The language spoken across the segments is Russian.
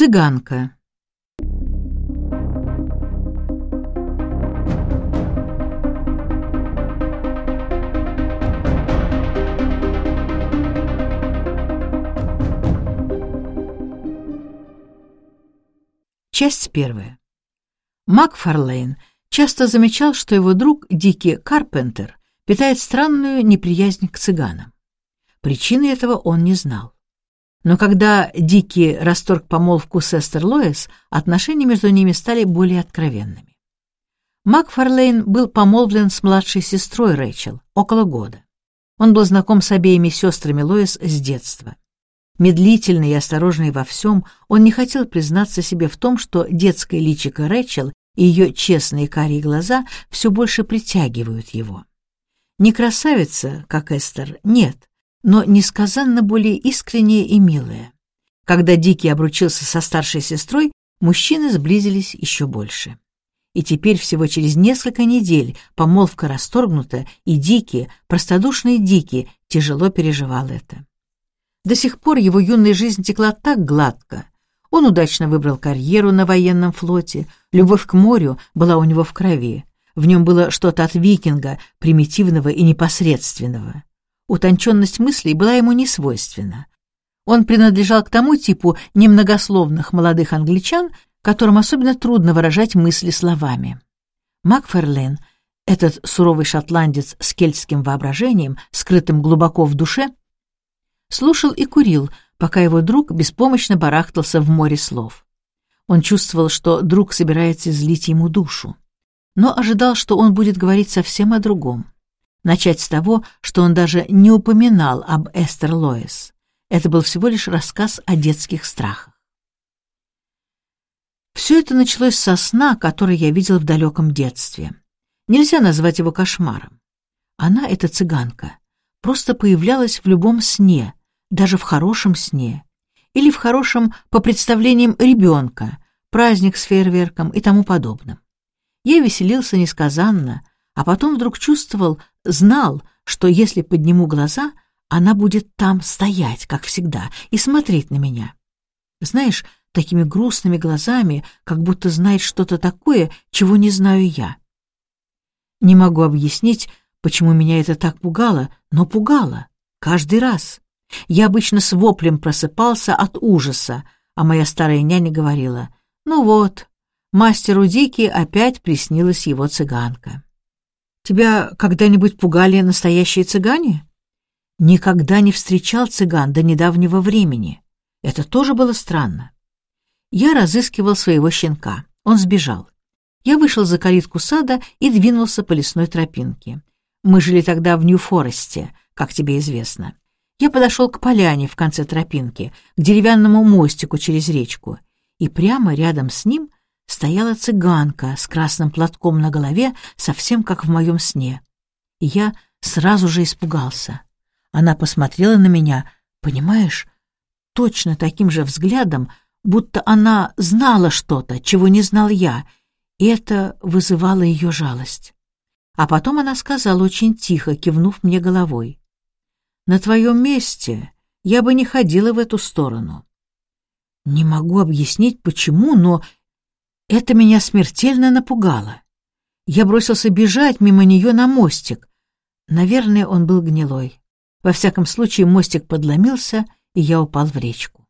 Цыганка. Часть первая. Макфарлейн часто замечал, что его друг Дики Карпентер питает странную неприязнь к цыганам. Причины этого он не знал. Но когда Дики расторг помолвку с Эстер Лоэс, отношения между ними стали более откровенными. Макфарлейн был помолвлен с младшей сестрой Рэйчел около года. Он был знаком с обеими сестрами Лоэс с детства. Медлительный и осторожный во всем, он не хотел признаться себе в том, что детское личико Рэчел и ее честные карие глаза все больше притягивают его. Не красавица, как Эстер, нет, но несказанно более искренняя и милая. Когда Дики обручился со старшей сестрой, мужчины сблизились еще больше. И теперь всего через несколько недель помолвка расторгнута, и Дики, простодушный Дики, тяжело переживал это. До сих пор его юная жизнь текла так гладко. Он удачно выбрал карьеру на военном флоте, любовь к морю была у него в крови. В нем было что-то от викинга, примитивного и непосредственного. Утонченность мыслей была ему не свойственна. Он принадлежал к тому типу немногословных молодых англичан, которым особенно трудно выражать мысли словами. Макферлейн, этот суровый шотландец с кельтским воображением, скрытым глубоко в душе, слушал и курил, пока его друг беспомощно барахтался в море слов. Он чувствовал, что друг собирается злить ему душу, но ожидал, что он будет говорить совсем о другом. Начать с того, что он даже не упоминал об Эстер Лоис. Это был всего лишь рассказ о детских страхах. Все это началось со сна, который я видел в далеком детстве. Нельзя назвать его кошмаром. Она, эта цыганка, просто появлялась в любом сне, даже в хорошем сне, или в хорошем по представлениям ребенка, праздник с фейерверком и тому подобным. Я веселился несказанно, а потом вдруг чувствовал, знал, что если подниму глаза, она будет там стоять, как всегда, и смотреть на меня. Знаешь, такими грустными глазами, как будто знает что-то такое, чего не знаю я. Не могу объяснить, почему меня это так пугало, но пугало. Каждый раз. Я обычно с воплем просыпался от ужаса, а моя старая няня говорила, «Ну вот, мастеру Дики опять приснилась его цыганка». «Тебя когда-нибудь пугали настоящие цыгане?» «Никогда не встречал цыган до недавнего времени. Это тоже было странно». Я разыскивал своего щенка. Он сбежал. Я вышел за калитку сада и двинулся по лесной тропинке. Мы жили тогда в Нью-Форесте, как тебе известно. Я подошел к поляне в конце тропинки, к деревянному мостику через речку, и прямо рядом с ним стояла цыганка с красным платком на голове, совсем как в моем сне. И я сразу же испугался. Она посмотрела на меня, понимаешь, точно таким же взглядом, будто она знала что-то, чего не знал я, и это вызывало ее жалость. А потом она сказала очень тихо, кивнув мне головой. На твоем месте я бы не ходила в эту сторону. Не могу объяснить, почему, но это меня смертельно напугало. Я бросился бежать мимо нее на мостик. Наверное, он был гнилой. Во всяком случае, мостик подломился, и я упал в речку.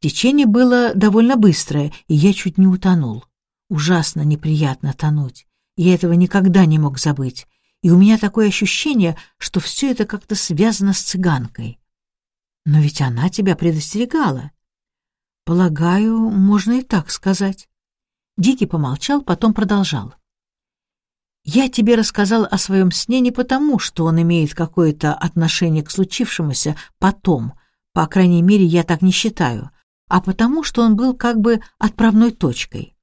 Течение было довольно быстрое, и я чуть не утонул. Ужасно неприятно тонуть. Я этого никогда не мог забыть и у меня такое ощущение, что все это как-то связано с цыганкой. Но ведь она тебя предостерегала. Полагаю, можно и так сказать. Дикий помолчал, потом продолжал. Я тебе рассказал о своем сне не потому, что он имеет какое-то отношение к случившемуся потом, по крайней мере, я так не считаю, а потому, что он был как бы отправной точкой.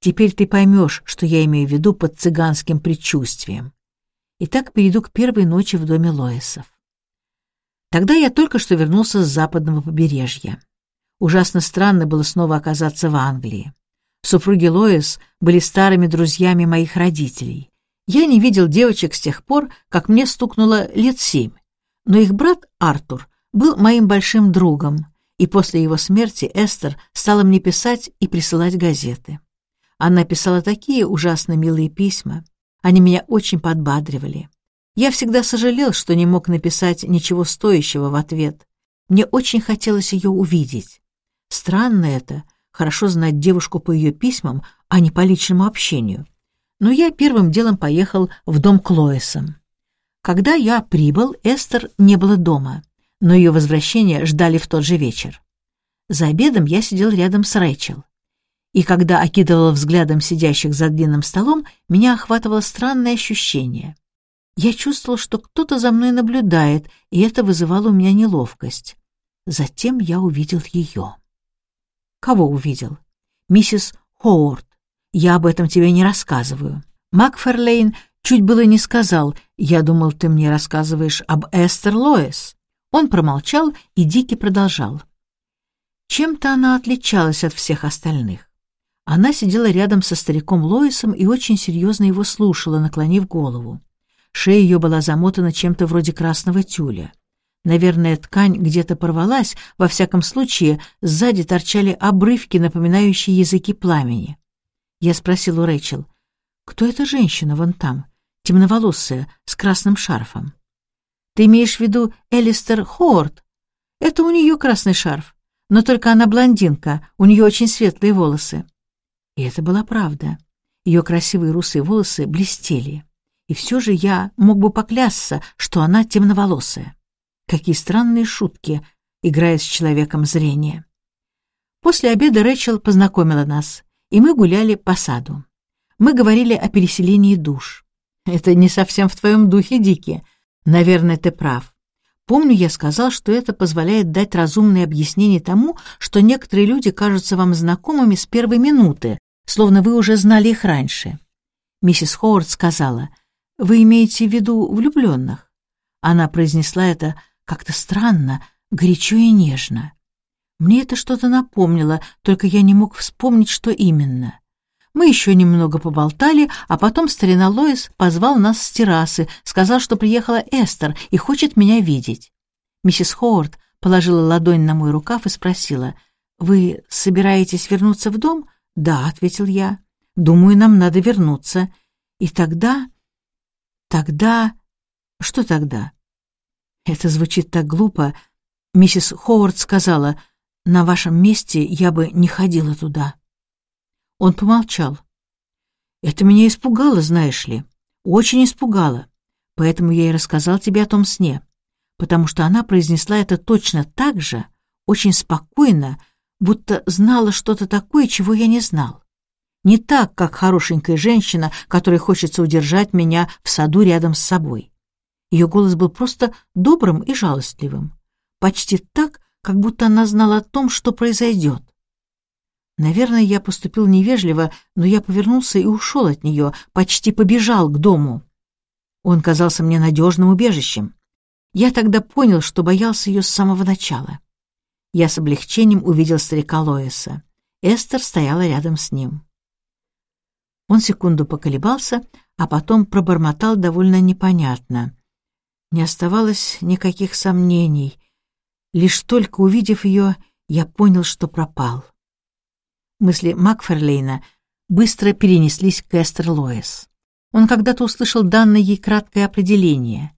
Теперь ты поймешь, что я имею в виду под цыганским предчувствием. Итак, перейду к первой ночи в доме Лоисов. Тогда я только что вернулся с западного побережья. Ужасно странно было снова оказаться в Англии. Супруги Лоис были старыми друзьями моих родителей. Я не видел девочек с тех пор, как мне стукнуло лет семь. Но их брат Артур был моим большим другом, И после его смерти Эстер стала мне писать и присылать газеты. Она писала такие ужасно милые письма. Они меня очень подбадривали. Я всегда сожалел, что не мог написать ничего стоящего в ответ. Мне очень хотелось ее увидеть. Странно это, хорошо знать девушку по ее письмам, а не по личному общению. Но я первым делом поехал в дом Клоэсом. Когда я прибыл, Эстер не было дома, но ее возвращение ждали в тот же вечер. За обедом я сидел рядом с Рэйчел. И когда окидывал взглядом сидящих за длинным столом, меня охватывало странное ощущение. Я чувствовал, что кто-то за мной наблюдает, и это вызывало у меня неловкость. Затем я увидел ее. Кого увидел? Миссис Хоуард. Я об этом тебе не рассказываю. Макферлейн чуть было не сказал, я думал, ты мне рассказываешь об Эстер Лоэс. Он промолчал, и Дики продолжал. Чем-то она отличалась от всех остальных. Она сидела рядом со стариком Лоисом и очень серьезно его слушала, наклонив голову. Шея ее была замотана чем-то вроде красного тюля. Наверное, ткань где-то порвалась, во всяком случае, сзади торчали обрывки, напоминающие языки пламени. Я спросил у Рэйчел, кто эта женщина вон там, темноволосая, с красным шарфом? Ты имеешь в виду Элистер Хоорд? Это у нее красный шарф, но только она блондинка, у нее очень светлые волосы. И это была правда. Ее красивые русые волосы блестели и все же я мог бы поклясться, что она темноволосая. Какие странные шутки, играя с человеком зрения. После обеда Рэчел познакомила нас, и мы гуляли по саду. Мы говорили о переселении душ. Это не совсем в твоем духе, Дики. Наверное, ты прав. Помню, я сказал, что это позволяет дать разумное объяснение тому, что некоторые люди кажутся вам знакомыми с первой минуты, словно вы уже знали их раньше. Миссис Ховард сказала, вы имеете в виду влюбленных? Она произнесла это как-то странно, горячо и нежно. Мне это что-то напомнило, только я не мог вспомнить, что именно. Мы еще немного поболтали, а потом старина Лоис позвал нас с террасы, сказал, что приехала Эстер и хочет меня видеть. Миссис Ховард положила ладонь на мой рукав и спросила, «Вы собираетесь вернуться в дом?» «Да», — ответил я. «Думаю, нам надо вернуться». И тогда Тогда... Что тогда? Это звучит так глупо. Миссис Ховард сказала, на вашем месте я бы не ходила туда. Он помолчал. Это меня испугало, знаешь ли. Очень испугало. Поэтому я и рассказал тебе о том сне. Потому что она произнесла это точно так же, очень спокойно, будто знала что-то такое, чего я не знал. Не так, как хорошенькая женщина, которой хочется удержать меня в саду рядом с собой. Ее голос был просто добрым и жалостливым. Почти так, как будто она знала о том, что произойдет. Наверное, я поступил невежливо, но я повернулся и ушел от нее, почти побежал к дому. Он казался мне надежным убежищем. Я тогда понял, что боялся ее с самого начала. Я с облегчением увидел старика Лоиса. Эстер стояла рядом с ним. Он секунду поколебался, а потом пробормотал довольно непонятно. Не оставалось никаких сомнений. Лишь только увидев ее, я понял, что пропал. Мысли Макферлейна быстро перенеслись к Эстер Лоис. Он когда-то услышал данное ей краткое определение.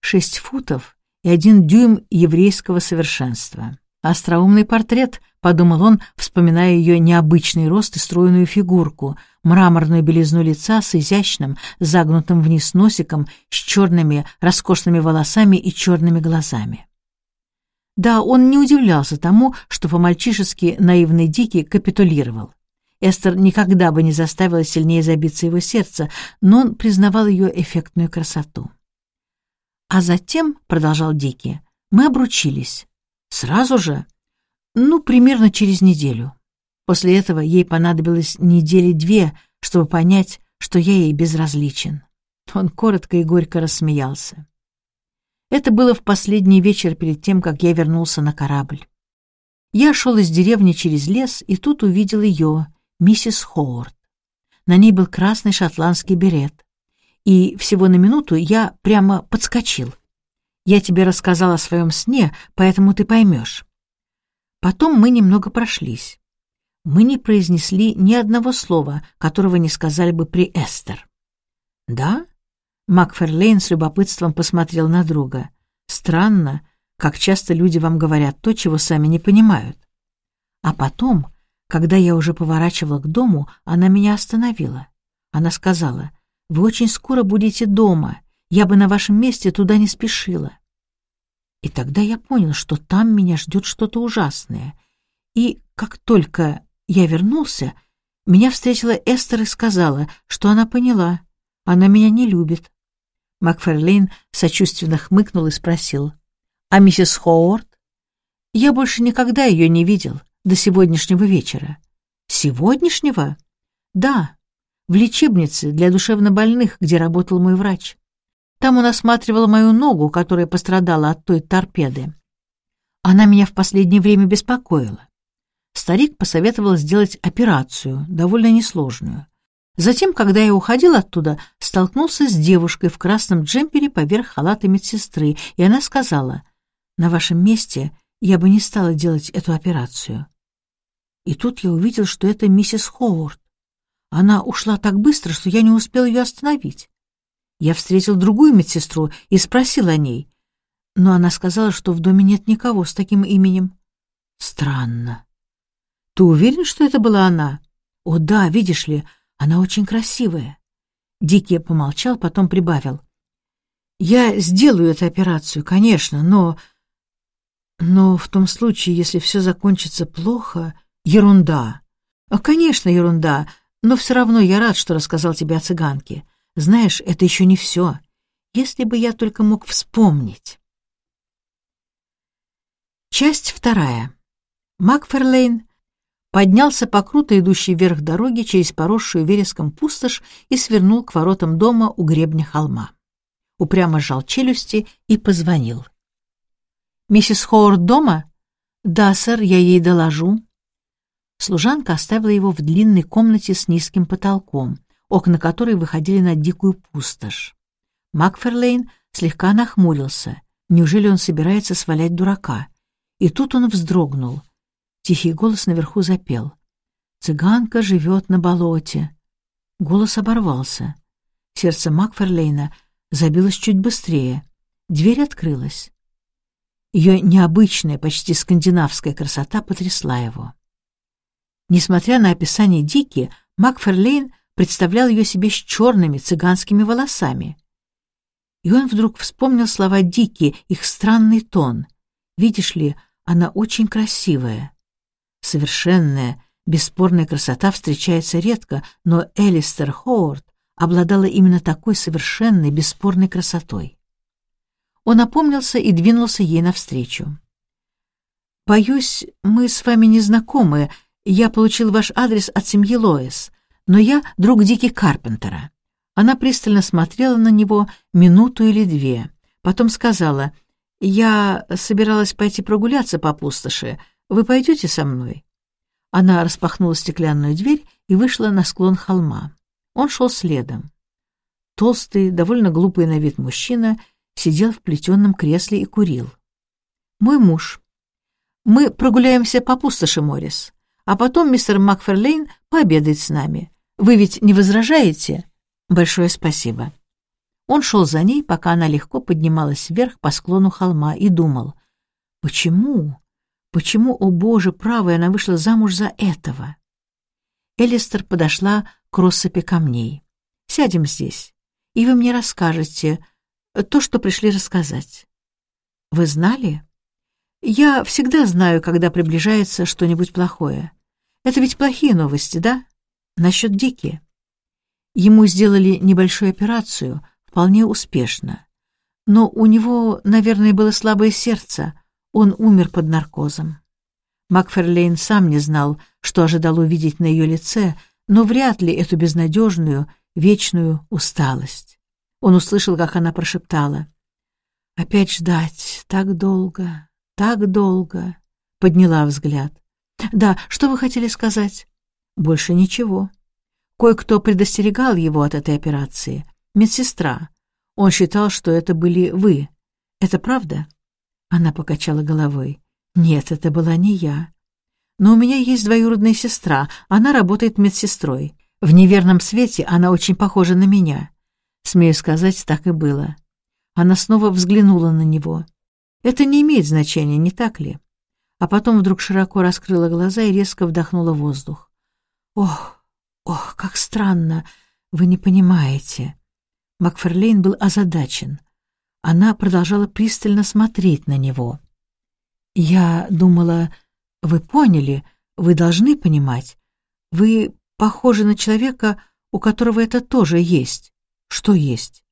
Шесть футов и один дюйм еврейского совершенства. Остроумный портрет, — подумал он, вспоминая ее необычный рост и стройную фигурку, мраморную белизну лица с изящным, загнутым вниз носиком, с черными, роскошными волосами и черными глазами. Да, он не удивлялся тому, что по-мальчишески наивный Дикий капитулировал. Эстер никогда бы не заставила сильнее забиться его сердце, но он признавал ее эффектную красоту. «А затем, — продолжал Дикий, — мы обручились. Сразу же, ну, примерно через неделю. После этого ей понадобилось недели две, чтобы понять, что я ей безразличен. Он коротко и горько рассмеялся. Это было в последний вечер перед тем, как я вернулся на корабль. Я шел из деревни через лес и тут увидел ее, миссис Ховард. На ней был красный шотландский берет. И всего на минуту я прямо подскочил. Я тебе рассказал о своем сне, поэтому ты поймешь. Потом мы немного прошлись. Мы не произнесли ни одного слова, которого не сказали бы при Эстер. «Да?» Макферлейн с любопытством посмотрел на друга. «Странно, как часто люди вам говорят то, чего сами не понимают. А потом, когда я уже поворачивала к дому, она меня остановила. Она сказала, «Вы очень скоро будете дома. Я бы на вашем месте туда не спешила». И тогда я понял, что там меня ждет что-то ужасное. И как только я вернулся, меня встретила Эстер и сказала, что она поняла, она меня не любит. Макферлейн сочувственно хмыкнул и спросил, «А миссис Хоуард?» «Я больше никогда ее не видел до сегодняшнего вечера». «Сегодняшнего?» «Да, в лечебнице для душевнобольных, где работал мой врач. Там он осматривал мою ногу, которая пострадала от той торпеды. Она меня в последнее время беспокоила. Старик посоветовал сделать операцию, довольно несложную. Затем, когда я уходил оттуда, столкнулся с девушкой в красном джемпере поверх халата медсестры, и она сказала, «На вашем месте я бы не стала делать эту операцию». И тут я увидел, что это миссис Ховард. Она ушла так быстро, что я не успел ее остановить. Я встретил другую медсестру и спросил о ней, но она сказала, что в доме нет никого с таким именем. Странно. Ты уверен, что это была она? О, да, видишь ли, она очень красивая. Дикий помолчал, потом прибавил. Я сделаю эту операцию, конечно, но... Но в том случае, если все закончится плохо, ерунда. Конечно, ерунда, но все равно я рад, что рассказал тебе о цыганке. Знаешь, это еще не все. Если бы я только мог вспомнить. Часть вторая. Макферлейн поднялся по круто идущей вверх дороги через поросшую вереском пустошь и свернул к воротам дома у гребня холма. Упрямо сжал челюсти и позвонил. «Миссис Хоуард дома?» «Да, сэр, я ей доложу». Служанка оставила его в длинной комнате с низким потолком, окна которой выходили на дикую пустошь. Макферлейн слегка нахмурился. Неужели он собирается свалять дурака? И тут он вздрогнул. Тихий голос наверху запел. «Цыганка живет на болоте». Голос оборвался. Сердце Макферлейна забилось чуть быстрее. Дверь открылась. Ее необычная, почти скандинавская красота потрясла его. Несмотря на описание Дики, Макферлейн представлял ее себе с черными цыганскими волосами. И он вдруг вспомнил слова Дики, их странный тон. Видишь ли, она очень красивая. Совершенная, бесспорная красота встречается редко, но Элистер Хоуард обладала именно такой совершенной, бесспорной красотой. Он опомнился и двинулся ей навстречу. «Боюсь, мы с вами не знакомы. Я получил ваш адрес от семьи Лоис, но я друг Дики Карпентера». Она пристально смотрела на него минуту или две, потом сказала, «Я собиралась пойти прогуляться по пустоши. Вы пойдете со мной?» Она распахнула стеклянную дверь и вышла на склон холма. Он шел следом. Толстый, довольно глупый на вид мужчина сидел в плетеном кресле и курил. «Мой муж. Мы прогуляемся по пустоши, Моррис, а потом мистер Макферлейн пообедает с нами. Вы ведь не возражаете?» «Большое спасибо». Он шел за ней, пока она легко поднималась вверх по склону холма и думал, «Почему? Почему, о боже, правая, она вышла замуж за этого?» Элистер подошла к россыпи камней. «Сядем здесь, и вы мне расскажете то, что пришли рассказать». «Вы знали?» «Я всегда знаю, когда приближается что-нибудь плохое. Это ведь плохие новости, да? Насчет Дики». Ему сделали небольшую операцию, вполне успешно. Но у него, наверное, было слабое сердце, он умер под наркозом. Макферлейн сам не знал, что ожидал увидеть на ее лице, но вряд ли эту безнадежную, вечную усталость. Он услышал, как она прошептала. «Опять ждать, так долго, так долго», — подняла взгляд. «Да, что вы хотели сказать?» «Больше ничего». Кое-кто предостерегал его от этой операции. Медсестра. Он считал, что это были вы. Это правда?» Она покачала головой. Нет, это была не я. Но у меня есть двоюродная сестра, она работает медсестрой. В неверном свете она очень похожа на меня. Смею сказать, так и было. Она снова взглянула на него. Это не имеет значения, не так ли? А потом вдруг широко раскрыла глаза и резко вдохнула воздух. Ох, ох, как странно, вы не понимаете. Макферлейн был озадачен. Она продолжала пристально смотреть на него. «Я думала, вы поняли, вы должны понимать. Вы похожи на человека, у которого это тоже есть. Что есть?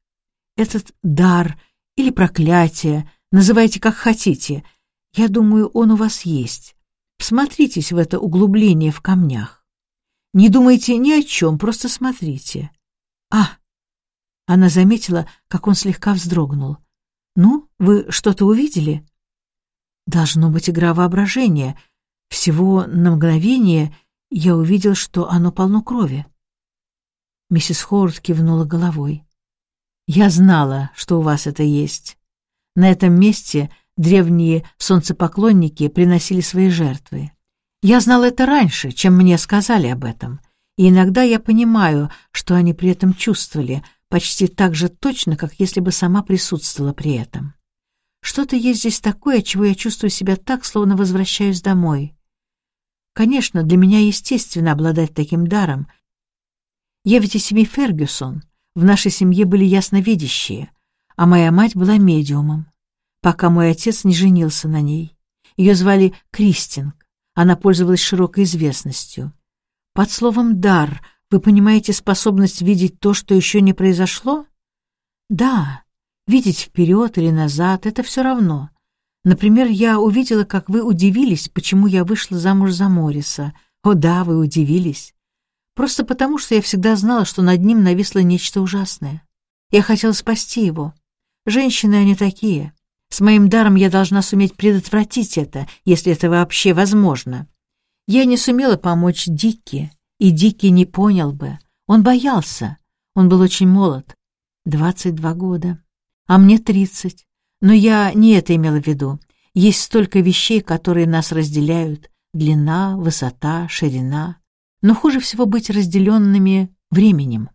Этот дар или проклятие, называйте как хотите. Я думаю, он у вас есть. Всмотритесь в это углубление в камнях. Не думайте ни о чем, просто смотрите. А! Она заметила, как он слегка вздрогнул. «Ну, вы что-то увидели?» «Должно быть игра воображения. Всего на мгновение я увидел, что оно полно крови». Миссис Ховард кивнула головой. «Я знала, что у вас это есть. На этом месте древние солнцепоклонники приносили свои жертвы. Я знала это раньше, чем мне сказали об этом, и иногда я понимаю, что они при этом чувствовали, почти так же точно, как если бы сама присутствовала при этом. Что-то есть здесь такое, чего я чувствую себя так, словно возвращаюсь домой. Конечно, для меня естественно обладать таким даром. Я ведь из семьи Фергюсон, в нашей семье были ясновидящие, а моя мать была медиумом, пока мой отец не женился на ней. Ее звали Кристинг, она пользовалась широкой известностью. Под словом «дар» Вы понимаете способность видеть то, что еще не произошло? Да, видеть вперед или назад — это все равно. Например, я увидела, как вы удивились, почему я вышла замуж за Мориса. О да, вы удивились. Просто потому, что я всегда знала, что над ним нависло нечто ужасное. Я хотела спасти его. Женщины они такие. С моим даром я должна суметь предотвратить это, если это вообще возможно. Я не сумела помочь Дикке, и Дикий не понял бы. Он боялся. Он был очень молод. Двадцать два года. А мне тридцать. Но я не это имела в виду. Есть столько вещей, которые нас разделяют. Длина, высота, ширина. Но хуже всего быть разделенными временем.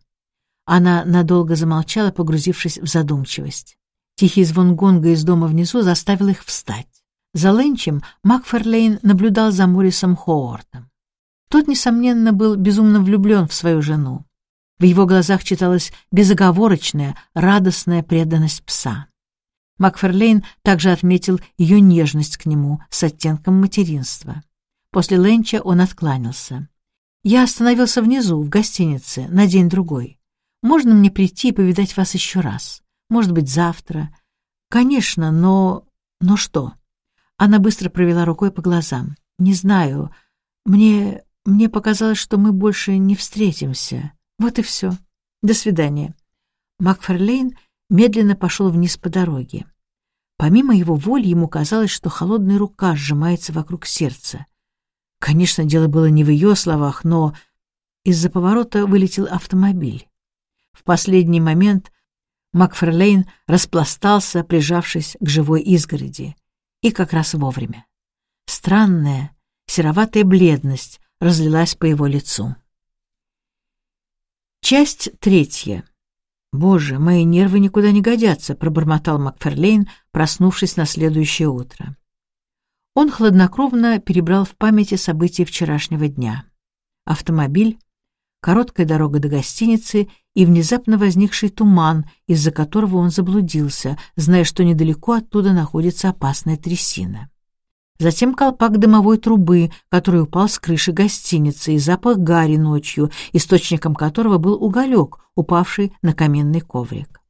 Она надолго замолчала, погрузившись в задумчивость. Тихий звон гонга из дома внизу заставил их встать. За ленчем Макферлейн наблюдал за Моррисом Хоортом. Тот, несомненно, был безумно влюблен в свою жену. В его глазах читалась безоговорочная, радостная преданность пса. Макферлейн также отметил ее нежность к нему с оттенком материнства. После ленча он откланялся. «Я остановился внизу, в гостинице, на день-другой. Можно мне прийти и повидать вас еще раз? Может быть, завтра? Конечно, но... но что?» Она быстро провела рукой по глазам. «Не знаю. Мне... Мне показалось, что мы больше не встретимся. Вот и все. До свидания. Макферлейн медленно пошел вниз по дороге. Помимо его воли, ему казалось, что холодная рука сжимается вокруг сердца. Конечно, дело было не в ее словах, но из-за поворота вылетел автомобиль. В последний момент Макферлейн распластался, прижавшись к живой изгороди. И как раз вовремя. Странная, сероватая бледность разлилась по его лицу. Часть третья. «Боже, мои нервы никуда не годятся», — пробормотал Макферлейн, проснувшись на следующее утро. Он хладнокровно перебрал в памяти события вчерашнего дня. Автомобиль, короткая дорога до гостиницы и внезапно возникший туман, из-за которого он заблудился, зная, что недалеко оттуда находится опасная трясина затем колпак дымовой трубы, который упал с крыши гостиницы, и запах гари ночью, источником которого был уголек, упавший на каменный коврик.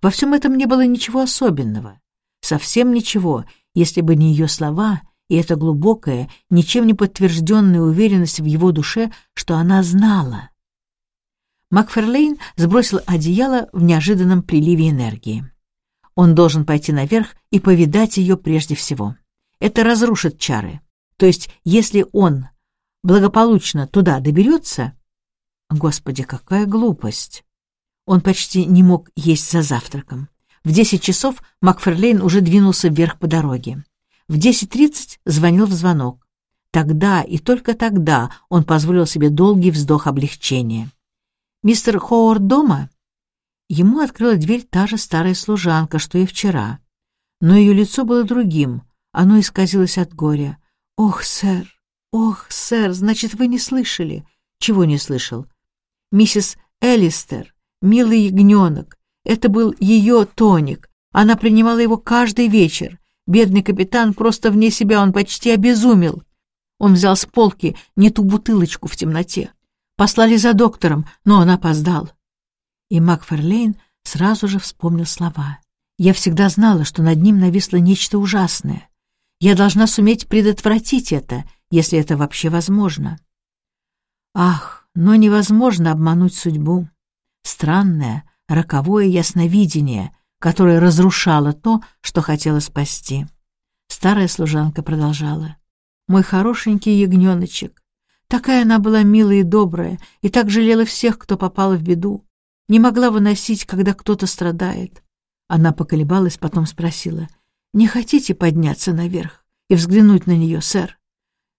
Во всем этом не было ничего особенного, совсем ничего, если бы не ее слова и эта глубокая, ничем не подтвержденная уверенность в его душе, что она знала. Макферлейн сбросил одеяло в неожиданном приливе энергии. Он должен пойти наверх и повидать ее прежде всего. Это разрушит чары. То есть, если он благополучно туда доберется... Господи, какая глупость! Он почти не мог есть за завтраком. В десять часов Макферлейн уже двинулся вверх по дороге. В 10.30 звонил в звонок. Тогда и только тогда он позволил себе долгий вздох облегчения. «Мистер Хоуард дома?» Ему открыла дверь та же старая служанка, что и вчера. Но ее лицо было другим, оно исказилось от горя. «Ох, сэр! Ох, сэр! Значит, вы не слышали?» «Чего не слышал?» «Миссис Элистер, милый ягненок. Это был ее тоник. Она принимала его каждый вечер. Бедный капитан просто вне себя, он почти обезумел. Он взял с полки не ту бутылочку в темноте. Послали за доктором, но он опоздал. И Макферлейн сразу же вспомнил слова. Я всегда знала, что над ним нависло нечто ужасное. Я должна суметь предотвратить это, если это вообще возможно. Ах, но невозможно обмануть судьбу. Странное, роковое ясновидение, которое разрушало то, что хотело спасти. Старая служанка продолжала. «Мой хорошенький ягненочек, такая она была милая и добрая, и так жалела всех, кто попал в беду. Не могла выносить, когда кто-то страдает». Она поколебалась, потом спросила, «Не хотите подняться наверх и взглянуть на нее, сэр?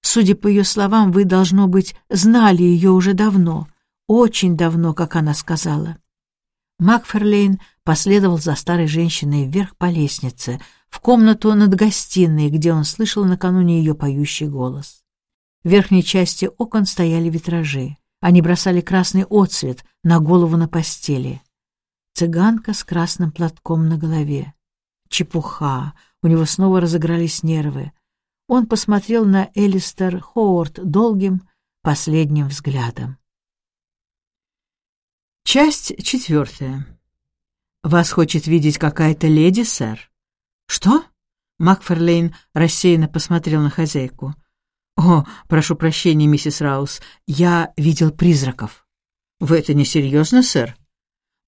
Судя по ее словам, вы, должно быть, знали ее уже давно, очень давно, как она сказала». Макферлейн последовал за старой женщиной вверх по лестнице, в комнату над гостиной, где он слышал накануне ее поющий голос. В верхней части окон стояли витражи. Они бросали красный отсвет на голову на постели. Цыганка с красным платком на голове. Чепуха. У него снова разыгрались нервы. Он посмотрел на Элистер Хоуард долгим, последним взглядом. Часть четвертая. «Вас хочет видеть какая-то леди, сэр?» «Что?» Макферлейн рассеянно посмотрел на хозяйку. «О, прошу прощения, миссис Раус, я видел призраков». «Вы это несерьезно, сэр?»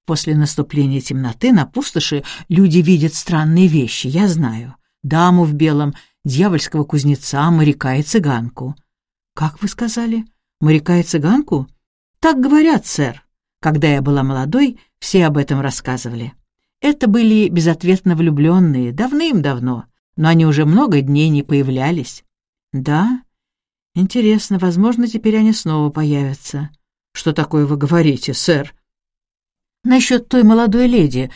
После наступления темноты на пустоши люди видят странные вещи, я знаю. Даму в белом, дьявольского кузнеца, моряка и цыганку. «Как вы сказали? Моряка и цыганку?» «Так говорят, сэр». Когда я была молодой, все об этом рассказывали. Это были безответно влюбленные, давным-давно, но они уже много дней не появлялись. Да? Интересно, возможно, теперь они снова появятся. Что такое вы говорите, сэр? Насчет той молодой леди.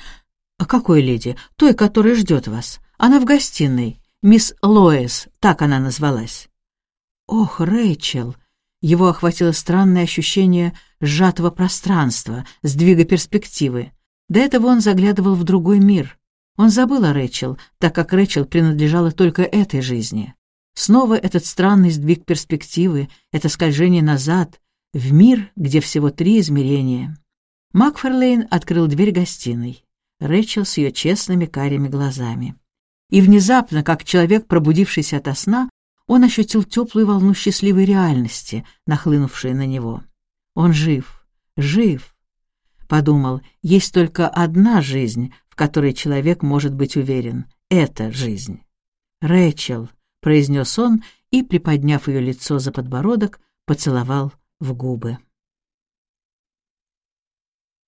А какой леди? Той, которая ждет вас. Она в гостиной. Мисс Лоэс, так она назвалась. Ох, Рэйчел, его охватило странное ощущение сжатого пространства, сдвига перспективы. До этого он заглядывал в другой мир. Он забыл о Рэчел, так как Рэчел принадлежала только этой жизни. Снова этот странный сдвиг перспективы, это скольжение назад, в мир, где всего три измерения. Макферлейн открыл дверь гостиной. Рэчел с ее честными карими глазами. И внезапно, как человек, пробудившийся ото сна, он ощутил теплую волну счастливой реальности, нахлынувшей на него. Он жив, жив. Подумал, есть только одна жизнь, в которой человек может быть уверен. Это жизнь. «Рэчел», — произнес он и, приподняв ее лицо за подбородок, поцеловал в губы.